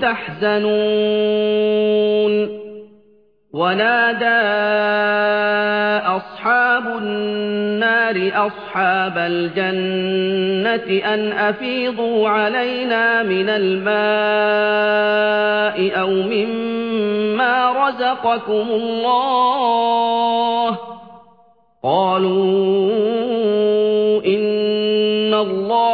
تحزنون ونادى أصحاب النار أصحاب الجنة أن أفيضوا علينا من الماء أو مما رزقكم الله. قالوا